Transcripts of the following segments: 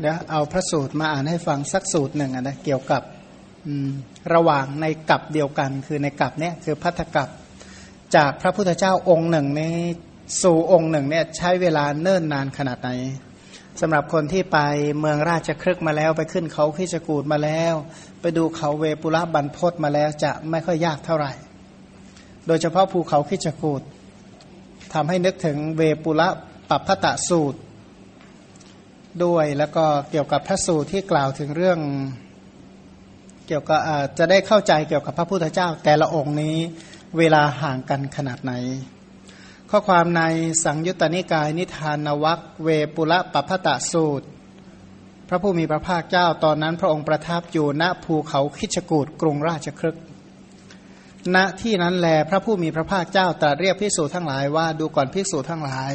เดี๋ยวเอาพระสูตรมาอ่านให้ฟังสักสูตรหนึ่งนะเกี่ยวกับระหว่างในกับเดียวกัน คือในกับเนี้ยคือพัทธกับจากพระพุทธเจ้าองค์หนึ่งในสู่องค์หนึ่งเนี่ยใช้เวลาเนิ่นนานขนาดไหนสำหรับคนที่ไปเมืองราชครึกมาแล้วไปขึ้นเขาขิจกูดมาแล้ว ไปดูเขาเวปุระบันพศมาแล้วจะไม่ค่อยยากเท่าไหร่ โดยเฉพาะภูเขาขิจกูดทำให้นึกถึงเวปุระปัปพตะสูตร ด้วยแล้วก็เกี่ยวกับพระสูตรที่กล่าวถึงเรื่องเกี่ยวกับจะได้เข้าใจเกี่ยวกับพระพุทธเจ้า แต่ละองค์นี้เวลาห่างกันขนาดไหน ข้อความในสังยุตตนิกายนิทานวัคเวปุระปัพตะสูตร พระผู้มีพระภาคเจ้าตอนนั้นพระองค์ประทับอยู่ณภูเขาคิชกูดกรุงราชครึกณที่นั้นแลพระผู้มีพระภาคเจ้าตรัสเรียกภิกษุทั้งหลายว่าดูก่อนภิกษุทั้งหลาย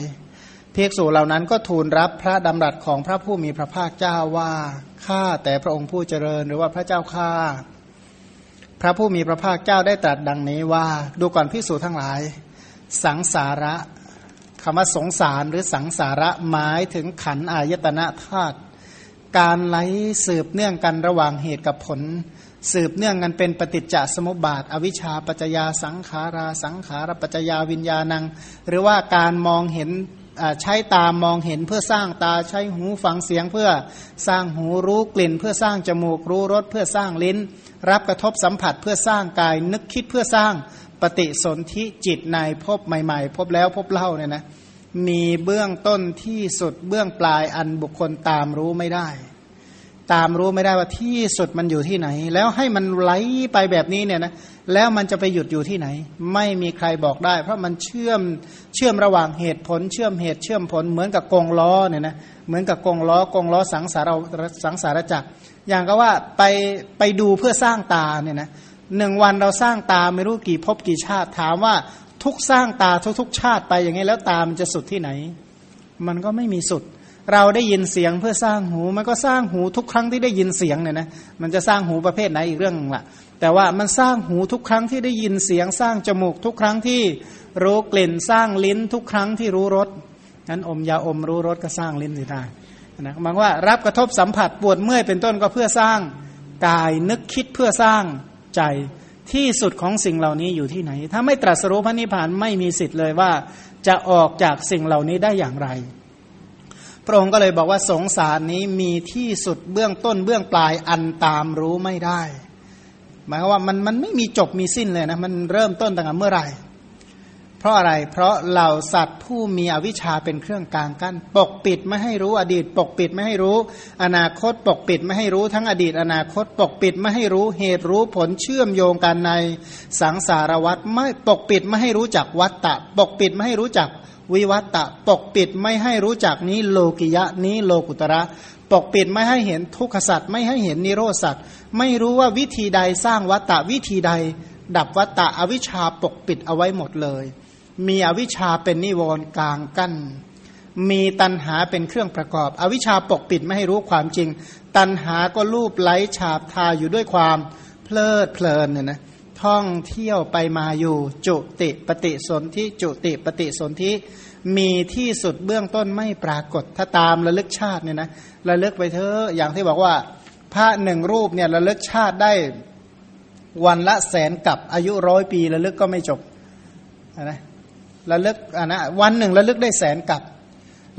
ภิกษุเหล่านั้นก็ทูลรับพระดำรัสของพระผู้มีพระภาคเจ้าว่าข้าแต่พระองค์ผู้เจริญหรือว่าพระเจ้าข้าพระผู้มีพระภาคเจ้าได้ตรัสดังนี้ว่า ดูก่อนภิกษุทั้งหลาย สังสาระคำว่าสงสารหรือสังสาระหมายถึงขันอายตนะธาตุการไหลสืบเนื่องกันระหว่างเหตุกับผล สืบเนื่องกันเป็นปฏิจจสมุปบาท อวิชชาปัจจยาสังขาราสังขารปัจจยาวิญญาณัง หรือว่าการมองเห็น ใช้ตามองเห็นเพื่อสร้างตาใช้หูฟังเสียงเพื่อสร้างหูรู้กลิ่น เพื่อสร้างจมูกรู้รสเพื่อสร้างลิ้น รับกระทบสัมผัสเพื่อสร้างกายนึกคิดเพื่อสร้างปฏิสนธิจิตในพบใหม่ ๆ พบแล้วพบเล่าเนี่ยนะมีเบื้องต้นที่สุดเบื้องปลายอันบุคคลตามรู้ไม่ได้ ตามรู้ไม่ได้ว่าที่สุดมันอยู่ที่ไหน แล้วให้มันไหลไปแบบนี้เนี่ยนะแล้วมันจะไปหยุดอยู่ที่ไหน ไม่มีใครบอกได้ เพราะมันเชื่อมเชื่อมระหว่างเหตุผล เชื่อมเหตุเชื่อมผลเหมือนกับกงล้อเนี่ยนะเหมือนกับกงล้อกงล้อสังสารสังสารจักร อย่างก็ว่าไปไปดูเพื่อสร้างตาเนี่ยนะหนึ่งวันเราสร้างตาไม่รู้กี่ภพกี่ชาติถามว่าทุกสร้างตาทุกๆ ชาติไปอย่างนี้แล้วตามันจะสุดที่ไหน มันก็ไม่มีสุด เราได้ยินเสียงเพื่อสร้างหู มันก็สร้างหูทุกครั้งที่ได้ยินเสียงเนี่ยนะมันจะสร้างหูประเภทไหนอีกเรื่องละแต่ว่ามันสร้างหูทุกครั้งที่ได้ยินเสียง สร้างจมูกทุกครั้งที่รู้กลิ่นสร้างลิ้นทุกครั้งที่รู้รสนั้นอมยาอมรู้รสก็สร้างลิ้นสิได้นะหมายว่ารับกระทบสัมผัสปวดเมื่อยเป็นต้นก็เพื่อสร้างกายนึกคิดเพื่อสร้างใจที่สุดของสิ่งเหล่านี้อยู่ที่ไหน ถ้าไม่ตรัสรู้พระนิพพานไม่มีสิทธิ์เลยว่า จะออกจากสิ่งเหล่านี้ได้อย่างไร พระองค์ก็เลยบอกว่าสงสารนี้มีที่สุดเบื้องต้นเบื้องปลายอันตามรู้ไม่ได้ หมายว่ามันมันไม่มีจบมีสิ้นเลยนะมันเริ่มต้นตั้งแต่เมื่อไหร่ เพราะอะไรเพราะเหล่าสัตว์ผู้มีอวิชชาเป็นเครื่องกลางกัน้นปกปิดไม่ให้รู้อดีต ปกปิดไม่ให้รู้ อนาคตปกปิดไม่ให้รู้ทั้งอดีต อนาคตปกปิดไม่ให้รู้เหตุรู้ผลเชื่อมโยงกันในสังสารวัฏไม่ปกปิดไม่ให้รู้จักวัตตะ ปกปิดไม่ให้รู้จักวิวัตตะ ปกปิดไม่ให้รู้จักนี้โลกิยะนี้โลกุตระปกปิดไม่ให้เห็นทุกขสัตว์ไม่ให้เห็นนิโรสัตว์ไม่รู้ว่าวิธีใดสร้างวัตตะวิธีใด ดับวัตตะอวิชชาปกปิดเอาไว้หมดเลย มีอวิชชาเป็นนิวรณ์กลางกั้น มีตันหาเป็นเครื่องประกอบ อวิชชาปกปิดไม่ให้รู้ความจริง ตันหาก็ลูบไล้ฉาบทาอยู่ด้วยความเพลิดเพลินเนี่ยนะท่องเที่ยวไปมาอยู่ จุติปฏิสนธิจุติปฏิสนธิมีที่สุดเบื้องต้นไม่ปรากฏ ถ้าตามระลึกชาติเนี่ยนะระลึกไปเถอะอย่างที่บอกว่า พระหนึ่งรูปเนี่ยระลึกชาติได้วันละแสนกับอายุร้อยปีระลึกก็ไม่จบนะ ระลึกอะนะวันหนึ่งระลึกได้แสนกับ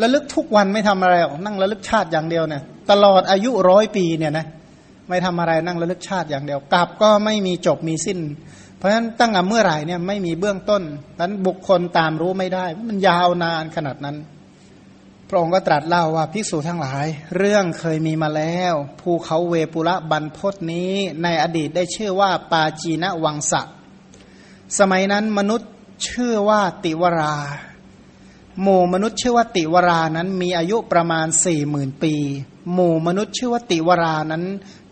ระลึกทุกวันไม่ทำอะไรนั่งระลึกชาติอย่างเดียวเนี่ยตลอดอายุร้อยปีเนี่ยนะไม่ทำอะไรนั่งระลึกชาติอย่างเดียวกับก็ไม่มีจบมีสิ้น เพราะฉะนั้นตั้งแต่เมื่อไหร่เนี่ยไม่มีเบื้องต้นนั้นบุคคลตามรู้ไม่ได้ มันยาวนานขนาดนั้น พระองค์ก็ตรัสเล่าว่าภิกษุทั้งหลาย เรื่องเคยมีมาแล้ว ภูเขาเวปุระบันพศนี้ในอดีตได้ชื่อว่าปาจีนวังสะสมัยนั้นมนุษย์ ชื่อว่าติวรา หมู่มนุษย์ชื่อว่าติวรานั้นมีอายุประมาณสี่หมื่นปี หมู่มนุษย์ชื่อว่าติวรานั้น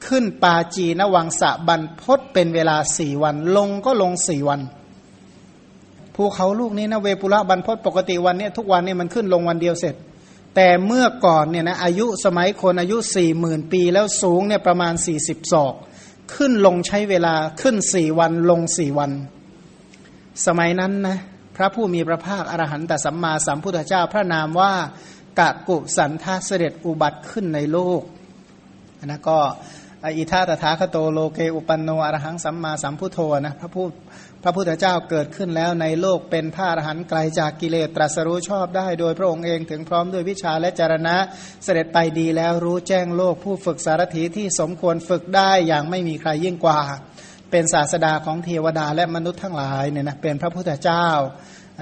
ขึ้นปาจีนวังสะบันพศเป็นเวลาสี่วัน ลงก็ลงสี่วันภูเขาลูกนี้นะเวปุระบันพศปกติวันเนี้ทุกวันเนี้มันขึ้นลงวันเดียวเสร็จ แต่เมื่อก่อนเนี่ยนะอายุสมัยคนอายุสี่หมื่นปีแล้วสูงเนี่ยประมาณสี่สิบศอก ขึ้นลงใช้เวลาขึ้นสี่วันลงสี่วัน สมัยนั้นนะพระผู้มีพระภาคอรหันตสัมมาสัมพุทธเจ้าพระนามว่ากะกุสันทาเสด็จอุบัติขึ้นในโลกนะก็อิทาตถาคโตโลเกอุปันโนอรหังสัมมาสัมพุทโธนะพระผู้พระพุทธเจ้าเกิดขึ้นแล้วในโลกเป็นพระอรหันต์ไกลจากกิเลสตรัสรู้ชอบได้ โดยพระองค์เองถึงพร้อมด้วยวิชาและจารณะเสด็จไปดีแล้วรู้แจ้งโลกผู้ฝึกสารถีที่สมควรฝึกได้อย่างไม่มีใครยิ่งกว่า เป็นศาสดาของเทวดาและมนุษย์ทั้งหลายเนี่ยนะเป็นพระพุทธเจ้า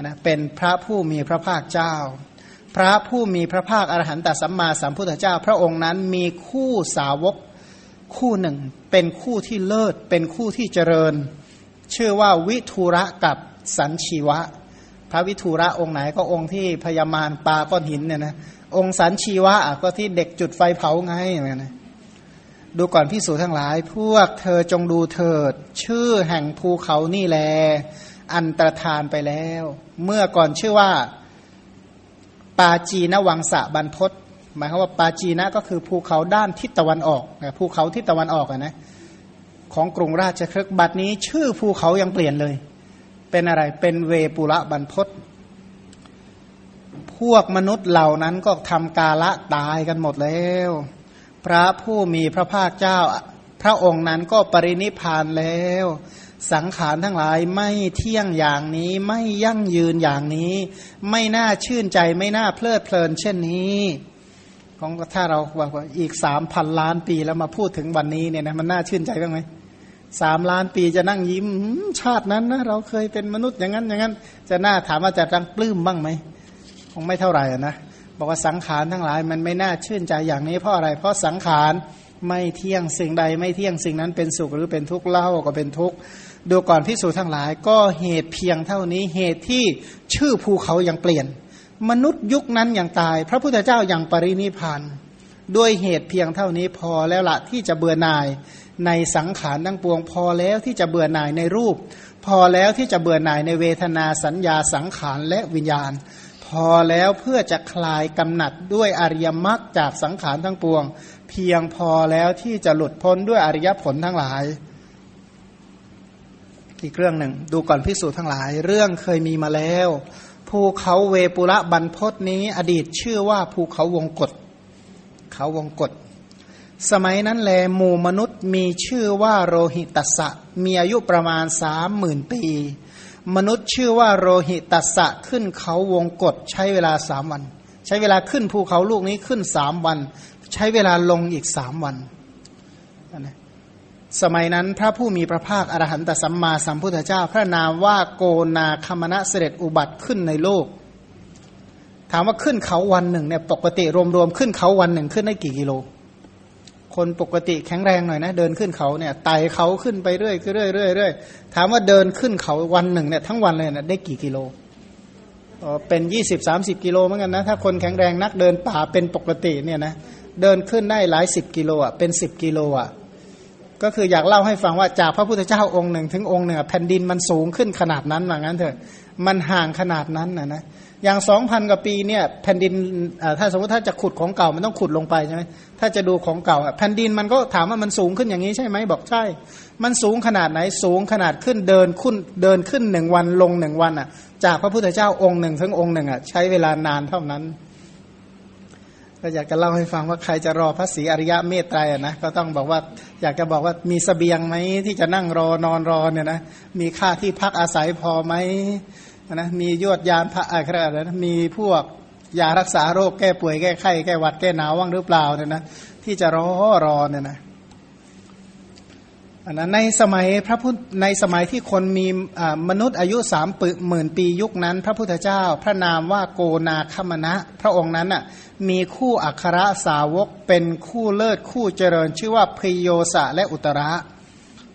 นะเป็นพระผู้มีพระภาคเจ้า พระผู้มีพระภาคอรหันตสัมมาสัมพุทธเจ้า พระองค์นั้นมีคู่สาวกคู่หนึ่ง เป็นคู่ที่เลิศเป็นคู่ที่เจริญ ชื่อว่าวิทูระกับสันชีวะ พระวิทูระองค์ไหนก็องค์ที่พยามารปาก้อนหินเนี่ยนะองค์สันชีวะก็ที่เด็กจุดไฟเผาไงอย่างเงี้ยนะ ดูก่อนพิสูจทั้งหลาย พวกเธอจงดูเถิด ชื่อแห่งภูเขานี่แล อันตรธานไปแล้ว เมื่อก่อนชื่อว่า ปาจีนวังสะบรรพศหมายความว่าปาจีนะก็คือภูเขาด้านทิศตะวันออกภูเขาทิศตะวันออกนะของกรุงราชครึกบัดนี้ชื่อภูเขายังเปลี่ยนเลย เป็นอะไรเป็นเวปุระบรรพศพวกมนุษย์เหล่านั้นก็ทำกาละตายกันหมดแล้ว พระผู้มีพระภาคเจ้า พระองค์นั้นก็ปรินิพานแล้ว สังขารทั้งหลายไม่เที่ยงอย่างนี้ไม่ยั่งยืนอย่างนี้ ไม่น่าชื่นใจไม่น่าเพลิดเพลินเช่นนี้ของถ้าเราบอกว่าอีกสามพันล้านปีแล้วมาพูดถึงวันนี้เนี่ยนะมันน่าชื่นใจบ้างไหมสามล้านปีจะนั่งยิ้มชาตินั้นนะเราเคยเป็นมนุษย์อย่างนั้นอย่างนั้น จะน่าถามว่าจะรังปลื้มบ้างไหมคงไม่เท่าไหร่นะ บอกว่าสังขารทั้งหลายมันไม่น่าชื่นใจอย่างนี้เพราะอะไร เพราะสังขารไม่เที่ยงสิ่งใดไม่เที่ยงสิ่งนั้นเป็นสุขหรือเป็นทุกข์เล่าก็เป็นทุกข์ดูก่อนพิสูจน์ทั้งหลาย ก็เหตุเพียงเท่านี้เหตุที่ชื่อภูเขายังเปลี่ยน มนุษย์ยุคนั้นอย่างตาย พระพุทธเจ้าอย่างปรินิพานด้วยเหตุเพียงเท่านี้พอแล้วละที่จะเบื่อหน่ายในสังขารทั้งปวง พอแล้วที่จะเบื่อหน่ายในรูป พอแล้วที่จะเบื่อหน่ายในเวทนาสัญญาสังขารและวิญญาณ พอแล้วเพื่อจะคลายกำหนัดด้วยอริยมรรคจากสังขารทั้งปวง เพียงพอแล้วที่จะหลุดพ้นด้วยอริยผลทั้งหลาย อีกเรื่องหนึ่ง ดูก่อนพิสูจน์ทั้งหลาย เรื่องเคยมีมาแล้วภูเขาเวปุระบรรพศนี้ อดีตชื่อว่าภูเขาวงกฏเขาวงกฏสมัยนั้นแลหมู่มนุษย์มีชื่อว่าโรหิตัสะมีอายุประมาณสามหมื่นปี มนุษย์ชื่อว่าโรหิตัสะขึ้นเขาวงกฏใช้เวลาสามวัน ใช้เวลาขึ้นภูเขาลูกนี้ขึ้นสามวัน ใช้เวลาลงอีกสามวันสมัยนั้นพระผู้มีพระภาคอรหันตสัมมาสัมพุทธเจ้า พระนามว่าโกนาคมณะเสด็จอุบัติขึ้นในโลก ถามว่าขึ้นเขาวันหนึ่งเนี่ยปกติรวมๆขึ้นเขาวันหนึ่งขึ้นได้กี่กิโล คนปกติแข็งแรงหน่อยนะ เดินขึ้นเขาเนี่ยไต่เขาขึ้นไปเรื่อยเรื่อยเรื่อยเรื่อยถามว่าเดินขึ้นเขาวันหนึ่งเนี่ยทั้งวันเลยนะได้กี่กิโลเป็นยี่สิบสามสิบกิโลเหมือนกันนะถ้าคนแข็งแรงนักเดินป่าเป็นปกติเนี่ยนะเดินขึ้นได้หลายสิบกิโลอะเป็นสิบกิโลอะก็คืออยากเล่าให้ฟังว่าจากพระพุทธเจ้าองค์หนึ่ง ถึงองค์หนึ่งแผ่นดินมันสูงขึ้นขนาดนั้นว่างั้นเถอะมันห่างขนาดนั้นนะนะอย่างสองพันกว่าปีเนี่ยแผ่นดินถ้าสมมติถ้าจะขุดของเก่ามันต้องขุดลงไปใช่ไหม ถ้าจะดูของเก่าแผ่นดินมันก็ถามว่ามันสูงขึ้นอย่างนี้ใช่ไหมบอกใช่ มันสูงขนาดไหนสูงขนาดขึ้นเดินขึ้นเดินขึ้นหนึ่งวันลงหนึ่งวันอะ จากพระพุทธเจ้าองค์หนึ่งถึงองค์หนึ่งอะใช้เวลานานเท่านั้นก็อยากจะเล่าให้ฟังว่าใครจะรอพระศรีอริยะเมตไตรอะนะก็ต้องบอกว่าอยากจะบอกว่ามีสเสบียงไหมที่จะนั่งรอนอนรอเนี่ยนะมีค่าที่พักอาศัยพอไหมนะมียวดยานพระอะไรนะมีพวก ยารักษาโรคแก้ป่วยแก้ไข้แก้หวัดแก้หนาวว่างหรือเปล่าเนี่ยนะที่จะรอรอเนี่ยนะอันนั้นในสมัยพระพุทธในสมัยที่คนมีมนุษย์อายุสามปหมื่นปียุคนั้น พระพุทธเจ้า พระนามว่าโกนาคมณะ พระองค์นั้นอะมีคู่อัครสาวกเป็นคู่เลิศคู่เจริญ ชื่อว่าพิโยสะและอุตระ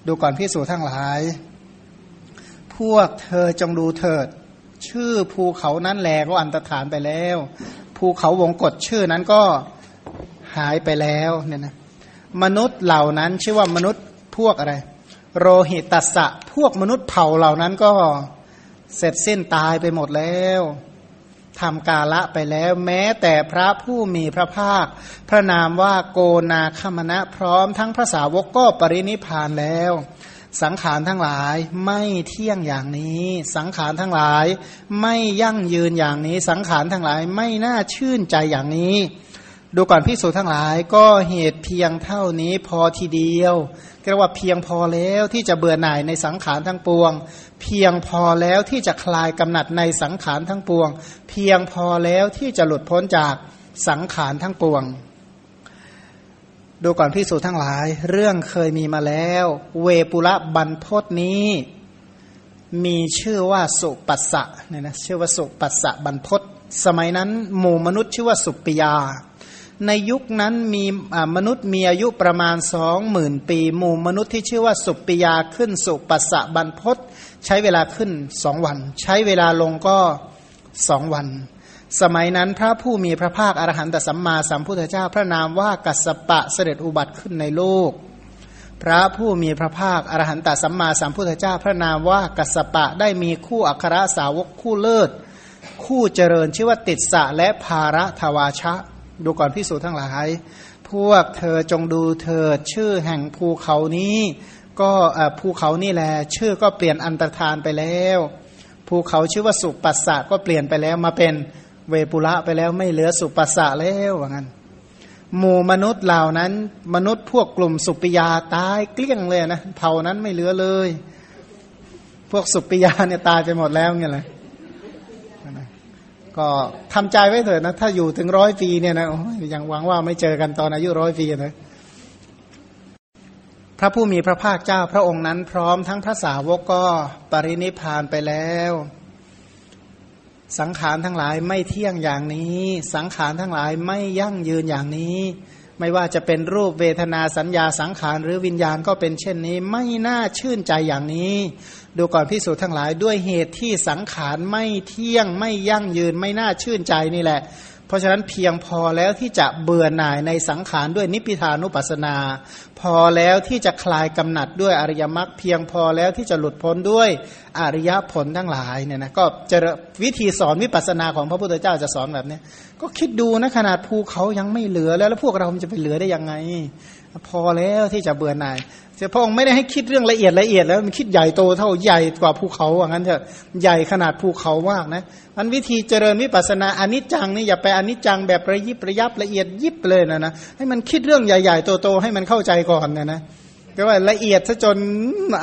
ดูก่อนพิสูจทั้งหลาย พวกเธอจงดูเถิด ชื่อภูเขานั้นแลก็อันตรธานไปแล้ว ภูเขาวงกฏชื่อนั้นก็หายไปแล้วเนี่ยนะมนุษย์เหล่านั้นชื่อว่ามนุษย์พวกอะไร โรหิตัสสะพวกมนุษย์เผ่าเหล่านั้นก็เสร็จสิ้นตายไปหมดแล้วทำกาละไปแล้ว แม้แต่พระผู้มีพระภาค พระนามว่าโกนาคมณะพร้อมทั้งพระสาวกก็ปรินิพานแล้ว สังขารทั้งหลายไม่เที่ยงอย่างนี้ สังขารทั้งหลาย ไม่ยั่งยืนอย่างนี้ สังขารทั้งหลายไม่น่าชื่นใจอย่างนี้ ดูก่อนพิสูจทั้งหลายก็เหตุเพียงเท่านี้พอทีเดียวเรียกว่าเพียงพอแล้วที่จะเบื่อหน่ายในสังขารทั้งปวง เพียงพอแล้วที่จะคลายกำหนัดในสังขารทั้งปวง เพียงพอแล้วที่จะหลุดพ้นจากสังขารทั้งปวง ดูก่อนพิสูจทั้งหลาย เรื่องเคยมีมาแล้ว เวปุระบรรพศนี้ มีชื่อว่าสุปัสสะเนี่ยนะชื่อว่าสุปัสสะบรรพศสมัยนั้น หมู่มนุษย์ชื่อว่าสุปิยา ในยุคนั้นมีมนุษย์มีอายุประมาณสองหมื่นปี หมู่มนุษย์ที่ชื่อว่าสุปิยาขึ้นสุปัสสะบรรพศใช้เวลาขึ้นสองวัน ใช้เวลาลงก็สองวัน สมัยนั้นพระผู้มีพระภาคอรหันตสัมมาสัมพุทธเจ้าพระนามว่ากัสปะเสด็จอุบัติขึ้นในโลก พระผู้มีพระภาคอรหันตสัมมาสัมพุทธเจ้าพระนามว่ากัสปะได้มีคู่อัครสาวกคู่เลิศ คู่เจริญชื่อว่าติดสะและภาระทวาชะ ดูก่อนพิสูจน์ทั้งหลาย พวกเธอจงดูเถิดชื่อแห่งภูเขานี้ ก็ภูเขานี่แหละชื่อก็เปลี่ยนอันตรธานไปแล้ว ภูเขาชื่อว่าสุปัสสะก็เปลี่ยนไปแล้วมาเป็น เวปุระไปแล้วไม่เหลือสุปัสสะแล้วว่างั้นหมู่มนุษย์เหล่านั้น มนุษย์พวกกลุ่มสุปิยาตายเกลี้ยงเลยนะเผ่านั้นไม่เหลือเลย พวกสุปิยาเนี่ยตายไปหมดแล้วเงี้ยเลยก็ทำใจไว้เถิดนะ ถ้าอยู่ถึงร้อยปีเนี่ยนะยังหวังว่าไม่เจอกันตอนอายุร้อยปีนะพระผู้มีพระภาคเจ้าพระองค์นั้นพร้อมทั้งพระสาวกก็ปรินิพานไปแล้ว สังขารทั้งหลายไม่เที่ยงอย่างนี้ สังขารทั้งหลายไม่ยั่งยืนอย่างนี้ ไม่ว่าจะเป็นรูปเวทนาสัญญาสังขารหรือวิญญาณก็เป็นเช่นนี้ ไม่น่าชื่นใจอย่างนี้ ดูก่อนพิสูจน์ทั้งหลายด้วยเหตุที่สังขารไม่เที่ยงไม่ยั่งยืน ไม่น่าชื่นใจนี่แหละ เพราะฉะนั้นเพียงพอแล้วที่จะเบื่อหน่ายในสังขารด้วยนิพพิทานุปัสนา พอแล้วที่จะคลายกำหนัดด้วยอริยมรรคเพียงพอแล้วที่จะหลุดพ้นด้วยอริยผลทั้งหลายเนี่ยนะก็จะวิธีสอนวิปัสนาของพระพุทธเจ้าจะสอนแบบนี้ก็คิดดูนะขนาดภูเขายังไม่เหลือแล้วแล้วพวกเราจะไปเหลือได้ยังไง พอแล้วที่จะเบื่อหน่าย พระองค์ไม่ได้ให้คิดเรื่องละเอียดละเอียดแล้วมันคิดใหญ่โตเท่าใหญ่กว่าภูเขาว่างนั้นเถอะใหญ่ขนาดภูเขามากนะมันวิธีเจริญวิปัสนาอนิจจังนี่อย่าไปอนิจจังแบบระยิบระยับละเอียดยิบเลยนะนะให้มันคิดเรื่องใหญ่ๆโตๆให้มันเข้าใจก่อนนะนะแต่ว่าละเอียดซะจน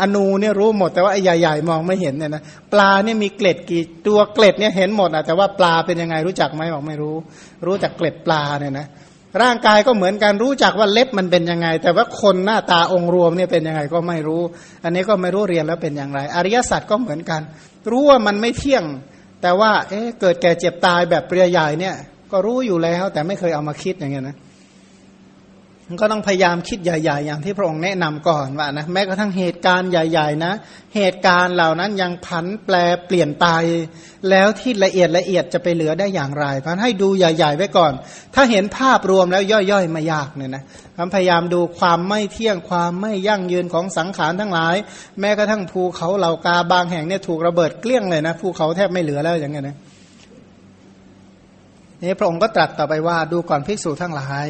อนูเนี่ยรู้หมด แต่ว่าไอ้ใหญ่ๆมองไม่เห็นเนี่ยนะปลาเนี่ยมีเกล็ดกี่ตัวเกล็ดเนี่ยเห็นหมดอะแต่ว่าปลาเป็นยังไงรู้จักไหมบอกไม่รู้ รู้จักเกล็ดปลาเนี่ยนะ ร่างกายก็เหมือนกันรู้จักว่าเล็บมันเป็นยังไง แต่ว่าคนหน้าตาองค์รวมเนี่ยเป็นยังไงก็ไม่รู้ อันนี้ก็ไม่รู้เรียนแล้วเป็นอย่างไร อริยสัจก็เหมือนกัน รู้ว่ามันไม่เที่ยง แต่ว่าเอ๊ะเกิดแก่เจ็บตายแบบเปรียใหญ่เนี่ย ก็รู้อยู่แล้วแต่ไม่เคยเอามาคิดอย่างเงี้ยนะ ก็ต้องพยายามคิดใหญ่ๆ อย่างที่พระองค์แนะนำก่อนว่านะแม้กระทั่งเหตุการณ์ใหญ่ ๆ นะ เหตุการณ์เหล่านั้นยังพันแปลเปลี่ยนไป แล้วที่ละเอียดละเอียดจะไปเหลือได้อย่างไรเพันให้ดูใหญ่ ๆ ไว้ก่อน ถ้าเห็นภาพรวมแล้วย่อยๆ ไม่ยากเนี่ยนะพยายามดูความไม่เที่ยงความไม่ยั่งยืนของสังขารทั้งหลาย แม้กระทั่งภูเขาเหล่ากาบางแห่งเนี่ยถูกระเบิดเกลี้ยงเลยนะภูเขาแทบไม่เหลือแล้วอย่างเงี้ยนะ นี่พระองค์ก็ตรัสต่อไปว่าดูก่อนภิกษุทั้งหลาย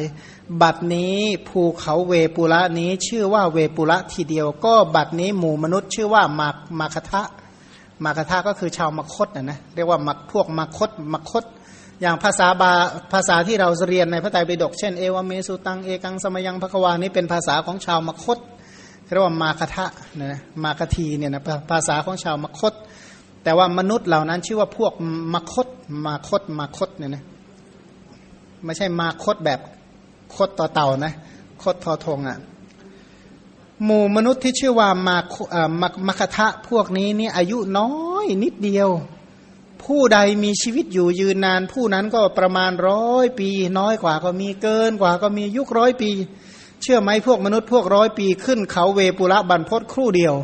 บัดนี้ภูเขาเวปุระนี้ชื่อว่าเวปุระทีเดียว ก็บัดนี้หมู่มนุษย์ชื่อว่ามามาคทะมาคทะก็คือชาวมคตนะนะเรียกว่ามักพวกมคตมคต อย่างภาษาบาภาษาที่เราเรียนในพระไตรปิฎกเช่นเอวเมสุตังเอกังสมยังพระวานี้เป็นภาษาของชาวมคตเรียกว่ามาคทะนะมาคทีเนี่ยนะภาษาของชาวมคต แต่ว่ามนุษย์เหล่านั้นชื่อว่าพวกมคตมาคตมาคตเนี่ยนะ ไม่ใช่มาคดแบบคดต่อเต่านะคดทอทงอะ่ะหมู่มนุษย์ที่ชื่อว่ามามามคทะพวกนี้นี่อายุน้อยนิดเดียว ผู้ใดมีชีวิตอยู่ยืนนาน ผู้นั้นก็ประมาณร้อยปี น้อยกว่าก็มีเกินกว่าก็มียุคร้อยปี เชื่อไหมพวกมนุษย์พวกร้อยปีขึ้นเขาเวปุระบันพศครู่เดียว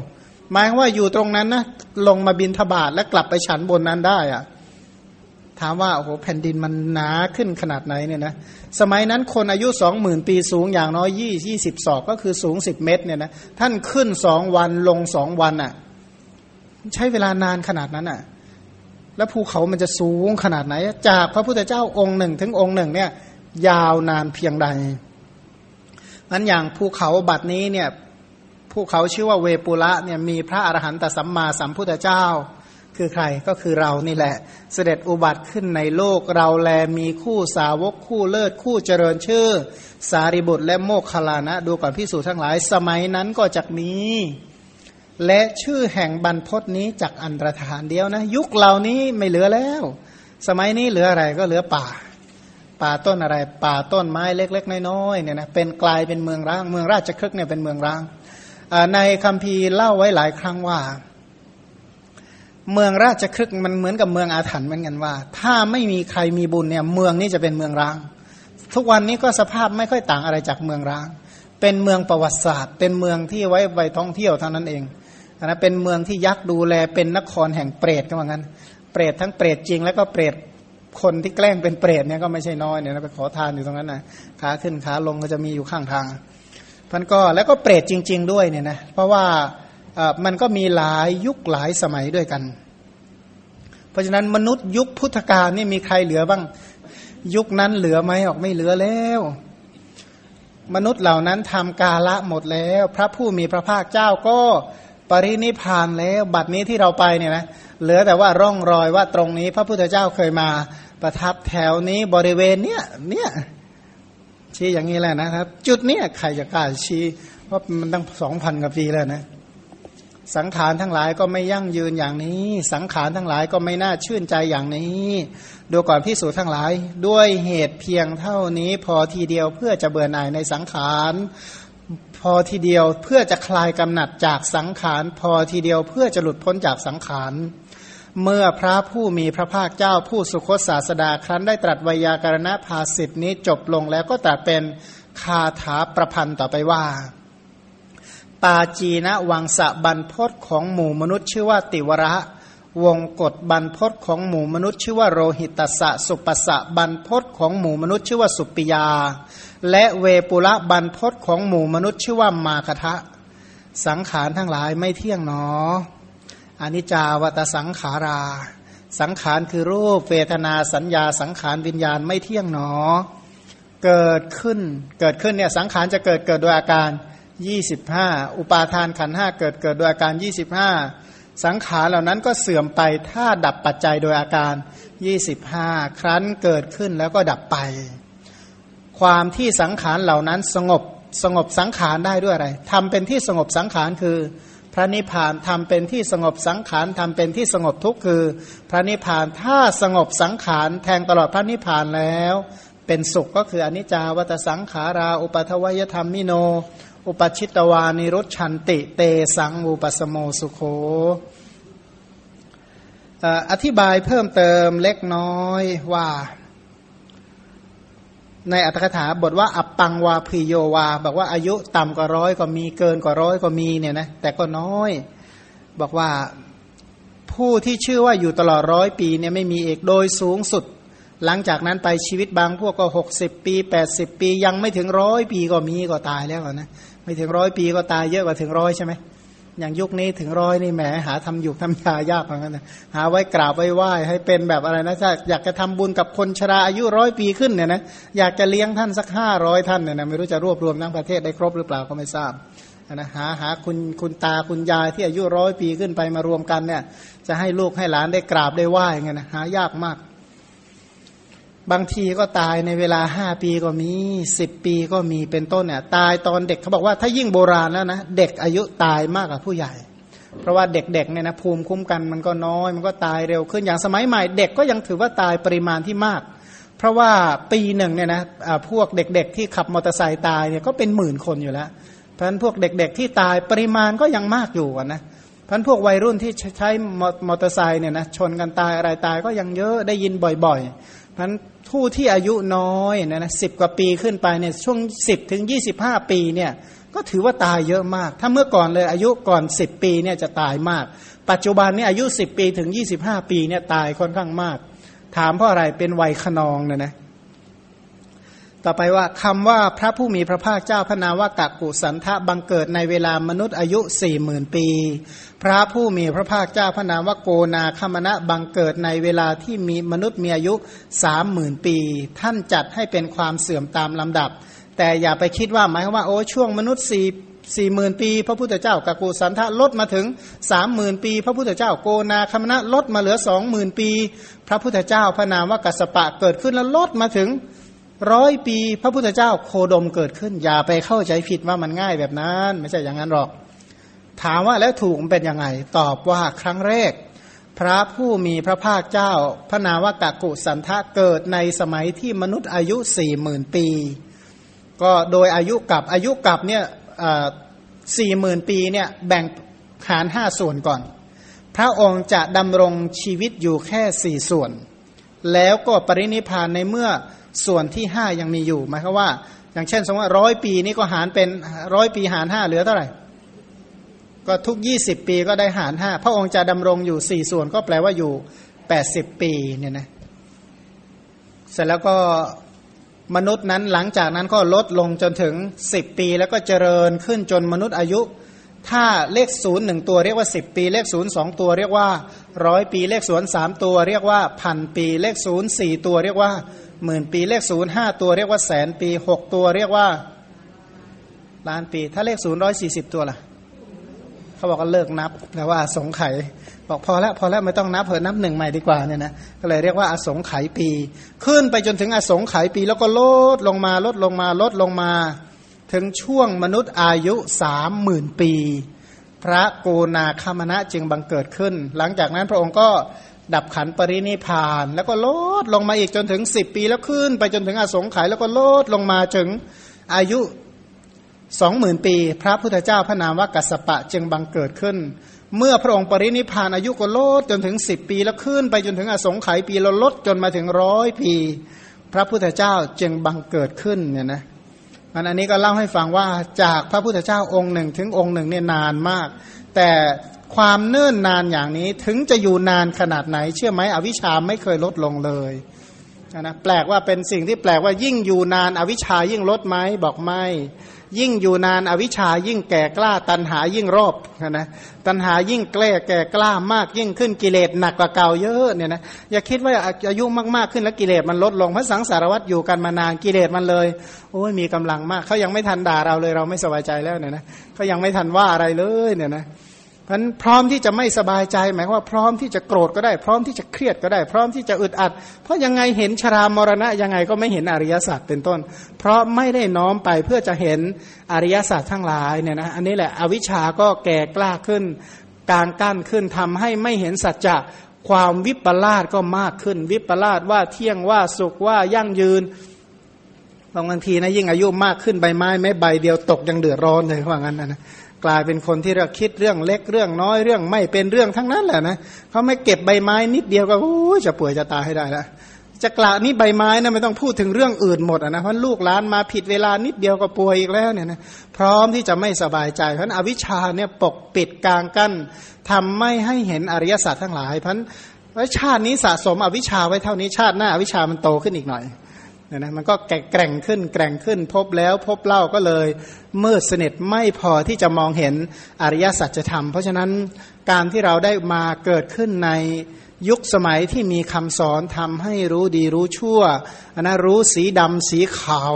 หมายว่าอยู่ตรงนั้นนะลงมาบินทบาทแล้วกลับไปฉันบนนั้นได้อะ ถามว่าโอ้โหแผ่นดินมันหนาขึ้นขนาดไหนเนี่ยนะสมัยนั้นคนอายุสองหมื่นปีสูงอย่างน้อยยี่ยี่สิบศอกก็คือสูงสิบเมตรเนี่ยนะท่านขึ้นสองวันลงสองวันอะ่ะ ใช้เวลานานขนาดนั้นอะ่ะ แล้วภูเขามันจะสูงขนาดไหน จากพระพุทธเจ้าองค์หนึ่ง ถึงองค์หนึ่งเนี่ย ยาวนานเพียงใดนั้นอย่างภูเขาบัดนี้เนี่ยภูเขาชื่อว่าเวปุระเนี่ยมีพระอรหันตสัมมาสัมพุทธเจ้า คือใครก็คือเรานี่แหละ เสด็จอุบัติขึ้นในโลกเราแลมีคู่สาวกคู่เลิศคู่เจริญชื่อ สารีบุตรและโมกขลานะ ดูก่อนพิสูจน์ทั้งหลาย สมัยนั้นก็จะมี และชื่อแห่งบรรพศนี้จากอันตรธานเดียวนะ ยุคเหล่านี้ไม่เหลือแล้ว สมัยนี้เหลืออะไรก็เหลือป่า ป่าต้นอะไร ป่าต้นไม้เล็ก ๆ น้อยๆเนี่ยนะเป็นกลายเป็นเมืองร้าง เมืองราชครึกเนี่ยเป็นเมืองร้างในคัมภีร์เล่าไว้หลายครั้งว่า เมืองราชครึกมันเหมือนกับเมืองอาถรรพ์เหมือนกันว่า ถ้าไม่มีใครมีบุญเนี่ยเมืองนี้จะเป็นเมืองร้าง ทุกวันนี้ก็สภาพไม่ค่อยต่างอะไรจากเมืองร้าง เป็นเมืองประวัติศาสตร์ เป็นเมืองที่ไว้ไปท่องเที่ยวเท่านั้นเองนะเป็นเมืองที่ยักษ์ดูแลเป็นนครแห่งเปรตก็ว่างั้น เปรตทั้งเปรตจริงแล้วก็เปรตคนที่แกล้งเป็นเปรตเนี่ยก็ไม่ใช่น้อยเนี่ยนะไปขอทานอยู่ตรงนั้นนะขาขึ้นขาลงก็จะมีอยู่ข้างทางพันก็แล้วก็เปรตจริง ๆ ด้วยเนี่ยนะเพราะว่า มันก็มีหลายยุคหลายสมัยด้วยกัน เพราะฉะนั้นมนุษย์ยุคพุทธกาลนี่มีใครเหลือบ้าง ยุคนั้นเหลือไหมออกไม่เหลือแล้ว มนุษย์เหล่านั้นทำกาละหมดแล้ว พระผู้มีพระภาคเจ้าก็ปรินิพานแล้วบัดนี้ที่เราไปเนี่ยนะเหลือแต่ว่าร่องรอยว่าตรงนี้ พระพุทธเจ้าเคยมาประทับแถวนี้บริเวณเนี้ยเนี่ยชี้อย่างนี้แหละนะครับ จุดเนี้ยใครจะกล้าชี้ว่ามันตั้งสองพันกว่าปีแล้วนะ สังขารทั้งหลายก็ไม่ยั่งยืนอย่างนี้ สังขารทั้งหลายก็ไม่น่าชื่นใจอย่างนี้ดูก่อนพิสูจน์ทั้งหลาย ด้วยเหตุเพียงเท่านี้พอทีเดียวเพื่อจะเบื่อหน่ายในสังขารพอทีเดียวเพื่อจะคลายกำหนัดจากสังขาร พอทีเดียวเพื่อจะหลุดพ้นจากสังขารเมื่อพระผู้มีพระภาคเจ้าผู้สุคตศาสดาครั้นได้ตรัสวยากรณภาสิทธินี้จบลงแล้วก็ตรัสเป็นคาถาประพันธ์ต่อไปว่า ปาจีนะวังสะบรรพศของหมู่มนุษย์ชื่อว่าติวระวงกฎบรรพศของหมู่มนุษย์ชื่อว่าโรหิตสะสุปสะบรรพศของหมู่มนุษย์ชื่อว่าสุปิยา และเวปุระบรรพศของหมู่มนุษย์ชื่อว่ามาคทะ สังขารทั้งหลายไม่เที่ยงหนออนิจจาวัตสังขารา สังขารคือรูปเวทนาสัญญาสังขารวิญญาณไม่เที่ยงหนอ เกิดขึ้นเกิดขึ้นเนี่ยสังขารจะเกิดเกิดโดยอาการ 25อุปาทานขันห้าเกิดเกิดโดยอาการ25สังขารเหล่านั้นก็เสื่อมไปถ้าดับปัจจัยโดยอาการ25ครั้นเกิดขึ้นแล้วก็ดับไป ความที่สังขารเหล่านั้นสงบสงบสังขารได้ด้วยอะไรทำเป็นที่สงบสังขารคือพระนิพพานทำเป็นที่สงบสังขารทำเป็นที่สงบทุกข์คือ พระนิพพานถ้าสงบสังขารแทงตลอดพระนิพพานแล้ว เป็นสุขก็คืออนิจจาวัตสังขารา อุปทวยธรรมมิโน อุปชิตวานิรุชันติเตสังอุปสโมสุโขอธิบายเพิ่มเติมเล็กน้อยว่า ในอัตถกถาบทว่า อัปปังวาพิโยวา บอกว่าอายุต่ำกว่าร้อยก็มีเกินกว่าร้อยก็มีเนี่ยนะแต่ก็น้อย บอกว่าผู้ที่ชื่อว่าอยู่ตลอดร้อยปีเนี่ยไม่มีเอกโดยสูงสุด หลังจากนั้นไปชีวิตบางพวกก็หกสิบปีแปดสิบปี ยังไม่ถึงร้อยปีก็มีก็ตายแล้วนะ ไม่ถึงร้อยปีก็ตายเยอะกว่าถึงร้อยใช่ไหมอย่างยุคนี้ถึงร้อยนี่แหมหาทำอยู่ทำยายากเหมือนกันนะหาไว้กราบไว้ไหว้ให้เป็นแบบอะไรนะถ้าอยากจะทำบุญกับคนชราอายุร้อยปีขึ้นเนี่ยนะอยากจะเลี้ยงท่านสักห้าร้อยท่านเนี่ยนะไม่รู้จะรวบรวมทั้งประเทศได้ครบหรือเปล่าก็ไม่ทราบนะหาหาคุณคุณตาคุณยายที่อายุร้อยปีขึ้นไปมารวมกันเนี่ย จะให้ลูกให้หลานได้กราบได้ไหว้เงี้ยนะหายากมาก บางทีก็ตายในเวลาห้าปีก็มีสิบปีก็มีเป็นต้นเนี่ยตายตอนเด็กเขาบอกว่าถ้ายิ่งโบราณแล้วนะเด็กอายุตายมากกว่าผู้ใหญ่ เพราะว่าเด็กๆเนี่ยนะภูมิคุ้มกันมันก็น้อยมันก็ตายเร็วขึ้นอย่างสมัยใหม่ เด็กก็ยังถือว่าตายปริมาณที่มาก เพราะว่าปีหนึ่งเนี่ยนะพวกเด็กๆ ที่ขับมอเตอร์ไซค์ตายเนี่ยก็เป็นหมื่นคนอยู่แล้ว เพราะฉะนั้นพวกเด็กๆที่ตายปริมาณก็ยังมากอยู่นะพันพวกวัยรุ่นที่ใช้มอเตอร์ไซค์เนี่ยนะชนกันตายอะไรตายก็ยังเยอะได้ยินบ่อยๆ พราะฉะนั้นผู้ที่อายุน้อยนะนะสิบกว่าปีขึ้นไปเนี่ยช่วงสิบถึงยี่สิบห้าปีเนี่ยก็ถือว่าตายเยอะมาก ถ้าเมื่อก่อนเลยอายุก่อน 10 ปีเนี่ยจะตายมาก ปัจจุบันนี้อายุ 10 ปีถึง 25 ปีเนี่ยตายค่อนข้างมาก ถามเพราะอะไรเป็นวัยขนองเนี่ยนะ ต่อไปว่าคำว่าพระผู้มีพระภาคเจ้าพระนามว่ากักกุสันทะบังเกิดในเวลามนุษย์อายุสี่หมื่นปี พระผู้มีพระภาคเจ้าพระนามว่าโกนาคมณะบังเกิดในเวลาที่มีมนุษย์มีอายุสามหมื่นปี ท่านจัดให้เป็นความเสื่อมตามลำดับ แต่อย่าไปคิดว่าหมายว่าโอ้ช่วงมนุษย์สี่สี่หมื่นปี พระพุทธเจ้ากักกุสันทะลดมาถึงสามหมื่นปี พระพุทธเจ้าโกนาคมณะลดมาเหลือสองหมื่นปี พระพุทธเจ้าพระนามว่ากัสปะเกิดขึ้นแล้วลดมาถึง ร้อยปีพระพุทธเจ้าโคดมเกิดขึ้น อย่าไปเข้าใจผิดว่ามันง่ายแบบนั้น ไม่ใช่อย่างนั้นหรอก ถามว่าแล้วถูกเป็นยังไง ตอบว่าครั้งแรก พระผู้มีพระภาคเจ้า พระนาวากากุสันทะเกิดในสมัยที่มนุษย์อายุสี่หมื่นปี ก็โดยอายุกับอายุกับเนี่ยสี่หมื่นปีเนี่ยแบ่งหารห้าส่วนก่อน พระองค์จะดำรงชีวิตอยู่แค่สี่ส่วน แล้วก็ปรินิพานในเมื่อ ส่วนที่ห้ายังมีอยู่หมายความว่า อย่างเช่น สมมติว่าร้อยปีนี้ก็หารเป็นร้อยปีหารห้าเหลือเท่าไหร่ ก็ทุกยี่สิบปีก็ได้หารห้าพระองค์จะดำรงอยู่สี่ส่วนก็แปลว่าอยู่แปดสิบปีเนี่ยนะเสร็จแล้วก็มนุษย์นั้นหลังจากนั้นก็ลดลงจนถึงสิบปี แล้วก็เจริญขึ้นจนมนุษย์อายุ ถ้าเลขศูนย์หนึ่งตัวเรียกว่าสิบปี เลขศูนย์สองตัวเรียกว่าร้อยปีเลขศูนย์สามตัวเรียกว่าพันปี เลขศูนย์สี่ตัวเรียกว่าหมื่นปี เลขศูนย์ห้าตัวเรียกว่าแสนปีหกตัวเรียกว่าล้านปี ถ้าเลขศูนย์ร้อยสี่สิบตัวล่ะเขาบอกก็เลิกนับแต่ว่าสงไขบอกพอแล้วพอแล้วไม่ต้องนับเพิ่นับหนึ่งใหม่ดีกว่าเนี่ยนะก็เลยเรียกว่าอสงไขยปี ขึ้นไปจนถึงอสงไขยปี แล้วก็ลดลงมาลดลงมาลดลงมา ถึงช่วงมนุษย์อายุสามหมื่นปี พระโกนาคามณะจึงบังเกิดขึ้น หลังจากนั้นพระองค์ก็ดับขันปรินิพาน แล้วก็ลดลงมาอีกจนถึงสิบปีแล้วขึ้น ไปจนถึงอสงไขยแล้วก็ลดลงมาถึงอายุสองหมื่นปี พระพุทธเจ้าพระนามว่ากัสปะจึงบังเกิดขึ้น เมื่อพระองค์ปรินิพานอายุก็ลดจนถึงสิบปีแล้วขึ้น ไปจนถึงอสงไขยปีแล้วลดจนมาถึงร้อยปี พระพุทธเจ้าจึงบังเกิดขึ้นเนี่ยนะ มันอันนี้ก็เล่าให้ฟังว่าจากพระพุทธเจ้าองค์หนึ่งถึงองค์หนึ่งเนี่ยนานมาก แต่ความเนิ่นนานอย่างนี้ถึงจะอยู่นานขนาดไหน เชื่อไหมอวิชาไม่เคยลดลงเลยนะแปลกว่าเป็นสิ่งที่แปลกว่ายิ่งอยู่นานอวิชายิ่งลดไหมบอกไม่ ยิ่งอยู่นานอวิชายิ่งแก่กล้า ตันหายิ่งรอบนะตันหายิ่งแกล้แก่กล้ามากยิ่งขึ้นกิเลสหนักกว่าเก่าเยอะเนี่ยนะอย่าคิดว่าอายุมากๆขึ้นแล้วกิเลสมันลดลงพระสังสารวัตรอยู่กันมานานกิเลสมันเลยโอ้ยมีกำลังมากเขายังไม่ทันด่าเราเลยเราไม่สบายใจแล้วเนี่ยนะเขายังไม่ทันว่าอะไรเลยเนี่ยนะ พันพร้อมที่จะไม่สบายใจ หมายว่าพร้อมที่จะโกรธก็ได้ พร้อมที่จะเครียดก็ได้ พร้อมที่จะอึดอัด เพราะยังไงเห็นชรามรณะยังไงก็ไม่เห็นอริยสัจเป็นต้น เพราะไม่ได้น้อมไปเพื่อจะเห็นอริยสัจทั้งหลายเนี่ยนะอันนี้แหละอวิชาก็แก่กล้าขึ้นกลางกั้นขึ้นทำให้ไม่เห็นสัจจะความวิปลาสก็มากขึ้น วิปลาสว่าเที่ยงว่าสุขว่ายั่งยืนบางทีนะยิ่งอายุมากขึ้นใบไม้ไม่ใบเดียวตกยังเดือดร้อนเลยว่างั้นนะ กลายเป็นคนที่เราคิดเรื่องเล็กเรื่องน้อยเรื่องไม่เป็นเรื่องทั้งนั้นแหละนะเขาไม่เก็บใบไม้นิดเดียวก็โอ้จะป่วยจะตายให้ได้ละจะกละนี่ใบไม้นะไม่ต้องพูดถึงเรื่องอื่นหมดนะเพราะลูกหลานมาผิดเวลานิดเดียวก็ป่วยอีกแล้วเนี่ยนะพร้อมที่จะไม่สบายใจเพราะอวิชชาเนี่ยปกปิดกลางกั้นทำไม่ให้เห็นอริยสัจทั้งหลายเพราะชาตินี้สะสมอวิชชาไว้เท่านี้ชาติหน้าอวิชชามันโตขึ้นอีกหน่อย เนี่ยนะมันก็แกร่งขึ้นแกร่งขึ้น พบแล้วพบเล่าก็เลยมืดสนิทไม่พอที่จะมองเห็นอริยสัจธรรม เพราะฉะนั้นการที่เราได้มาเกิดขึ้นในยุคสมัยที่มีคำสอนทำให้รู้ดีรู้ชั่วอันนะรู้สีดำสีขาว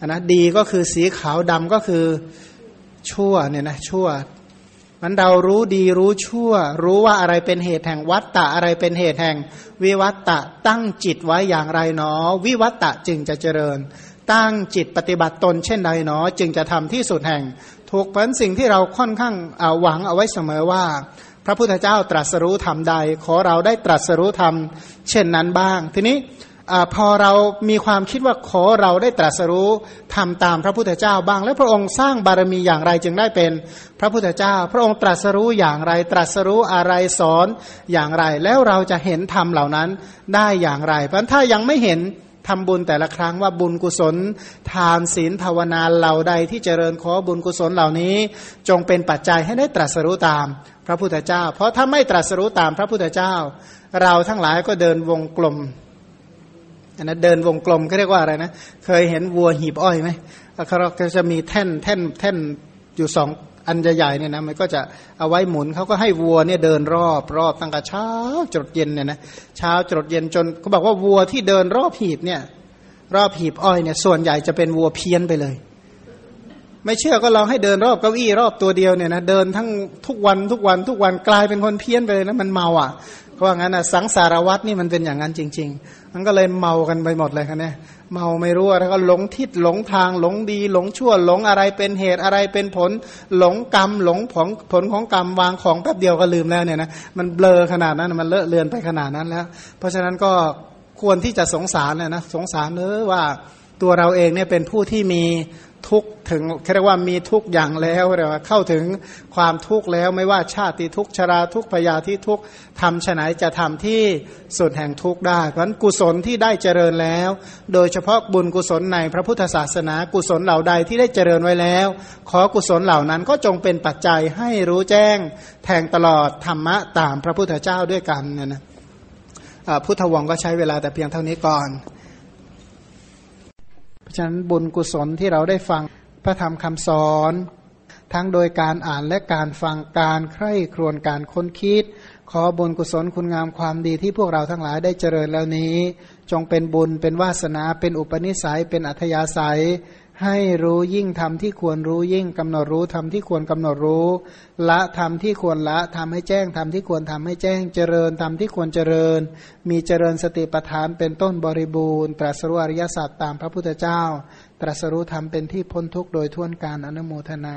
อันนะดีก็คือสีขาวดำก็คือชั่วเนี่ยนะชั่ว มันเรารู้ดีรู้ชั่ว รู้ว่าอะไรเป็นเหตุแห่งวัตตะอะไรเป็นเหตุแห่ง วิวัตตะตั้งจิตไว้อย่างไรเนอ วิวัตตะจึงจะเจริญ ตั้งจิตปฏิบัติตนเช่นใดเนอ จึงจะทำที่สุดแห่ง ถูกเป็นสิ่งที่เราค่อนข้างหวังเอาไว้เสมอว่า พระพุทธเจ้าตรัสรู้ธรรมใด ขอเราได้ตรัสรู้ธรรมเช่นนั้นบ้าง ทีนี้ อพอเรามีความคิดว่าขอเราได้ตรัสรู้ทำตามพระพุทธเจ้าบ้าง แล้วพระองค์สร้างบารมีอย่างไรจึงได้เป็นพระพุทธเจ้า พระองค์ตรัสรู้อย่างไร ตรัสรู้อะไรสอนอย่างไร แล้วเราจะเห็นธรรมเหล่านั้นได้อย่างไร เพราะถ้ายังไม่เห็นทำบุญแต่ละครั้งว่าบุญกุศล ทานศีลภาวนาเหล่าใดที่เจริญขอบุญกุศลเหล่านี้ จงเป็นปัจจัยให้ได้ตรัสรู้ตามพระพุทธเจ้า เพราะถ้าไม่ตรัสรู้ตามพระพุทธเจ้า เราทั้งหลายก็เดินวงกลม อันนั้นเดินวงกลมก็เรียกว่าอะไรนะ เคยเห็นวัวหีบอ้อยไหมเขาก็จะมีแท่นแท่นแท่นอยู่สองอันใหญ่ๆเนี่ยนะมันก็จะเอาไว้หมุนเขาก็ให้วัวเนี่ยเดินรอบรอบตั้งแต่เช้าจดเย็นเนี่ยนะเช้าจดเย็นจนเขาบอกว่าวัวที่เดินรอบหีบเนี่ย รอบหีบอ้อยเนี่ย ส่วนใหญ่จะเป็นวัวเพี้ยนไปเลย ไม่เชื่อก็ลองให้เดินรอบเก้าอี้รอบตัวเดียวเนี่ยนะเดินทั้งทุกวันทุกวันทุกวันกลายเป็นคนเพี้ยนไปเลยนะมันเมาอะเพราะงั้นนะสังสารวัตนี่มันเป็นอย่างนั้นจริง ๆ มันก็เลยเมากันไปหมดเลยครับเนี่ยเมาไม่รู้แล้วก็หลงทิศหลงทางหลงดี หลงชั่วหลงอะไรเป็นเหตุอะไรเป็นผล หลงกรรมหลงผลผลของกรรมวางของแป๊บเดียวก็ลืมแล้วเนี่ยนะมันเบลอขนาดนั้นมันเลอะเลือนไปขนาดนั้นแล้ว เพราะฉะนั้นก็ควรที่จะสงสารเนี่ยนะสงสารเนอว่าตัวเราเองเนี่ยเป็นผู้ที่มี ทุกถึงเรียกว่ามีทุกอย่างแล้วเรียกว่าเข้าถึงความทุกข์แล้วไม่ว่าชาติทุกชราทุกพยาธิทุกทำฉไหนจะทำที่สุดแห่งทุกได้ เพราะนั้นกุศลที่ได้เจริญแล้ว โดยเฉพาะบุญกุศลในพระพุทธศาสนา กุศลเหล่าใดที่ได้เจริญไว้แล้ว ขอกุศลเหล่านั้นก็จงเป็นปัจจัยให้รู้แจ้งแทงตลอดธรรมะตามพระพุทธเจ้าด้วยกันนะนะพุทธวงก็ใช้เวลาแต่เพียงเท่านี้ก่อน ฉะนั้นบุญกุศลที่เราได้ฟังพระธรรมคำสอน ทั้งโดยการอ่านและการฟังการใคร่ครวญการค้นคิด ขอบุญกุศลคุณงามความดีที่พวกเราทั้งหลายได้เจริญแล้วนี้ จงเป็นบุญเป็นวาสนาเป็นอุปนิสัยเป็นอัธยาศัย ให้รู้ยิ่งทำที่ควรรู้ยิ่งกำหนดรู้ทำที่ควรกำหนดรู้ ละทำที่ควรละทำให้แจ้งทำที่ควรทำให้แจ้งเจริญทำที่ควรเจริญ มีเจริญสติปัฏฐานเป็นต้นบริบูรณ์ ตรัสรู้อริยสัจตามพระพุทธเจ้า ตรัสรู้ธรรมเป็นที่พ้นทุกข์โดยทั่วนการอนุโมทนา